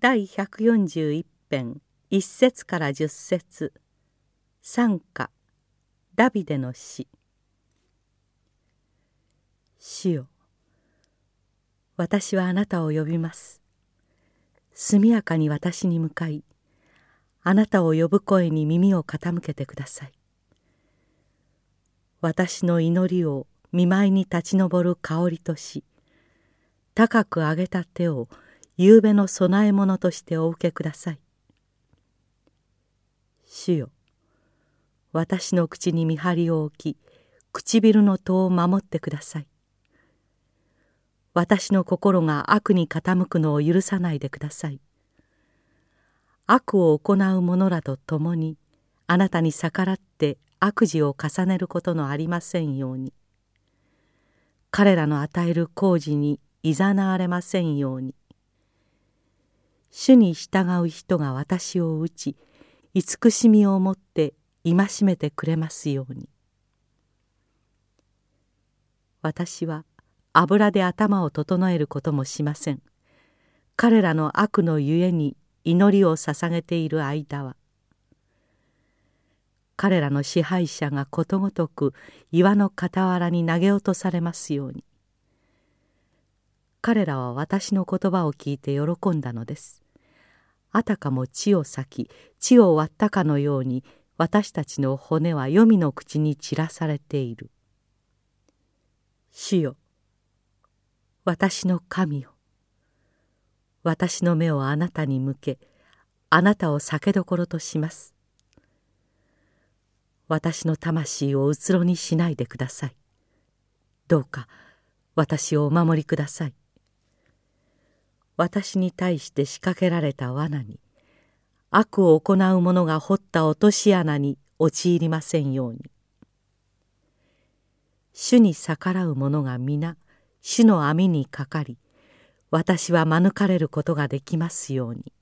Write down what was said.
第141編1節から10節。賛歌。ダビデの詩主よ私はあなたを呼びます。速やかに私に向かいあなたを呼ぶ声に耳を傾けてください。私の祈りを見舞いに立ち上る香りとし高く上げた手を夕べの供え物としてお受けください。主よ私の口に見張りを置き唇の戸を守ってください。私の心が悪に傾くのを許さないでください。悪を行う者らと共にあなたに逆らって悪事を重ねることのありませんように。彼らの与える工事にいざなわれませんように。主に従う人が私を打ち慈しみをもって戒めてくれますように。私は油で頭を整えることもしません。彼らの悪のゆえに祈りを捧げている間は彼らの支配者がことごとく岩の傍らに投げ落とされますように。彼らは私の言葉を聞いて喜んだのです。あたかも血を裂き血を割ったかのように私たちの骨は黄泉の口に散らされている。主よ私の神よ。私の目をあなたに向けあなたを酒どころとします。私の魂をうつろにしないでください。どうか私をお守りください。私に対して仕掛けられた罠に悪を行う者が掘った落とし穴に陥りませんように。主に逆らう者が皆主の網にかかり私は免れることができますように。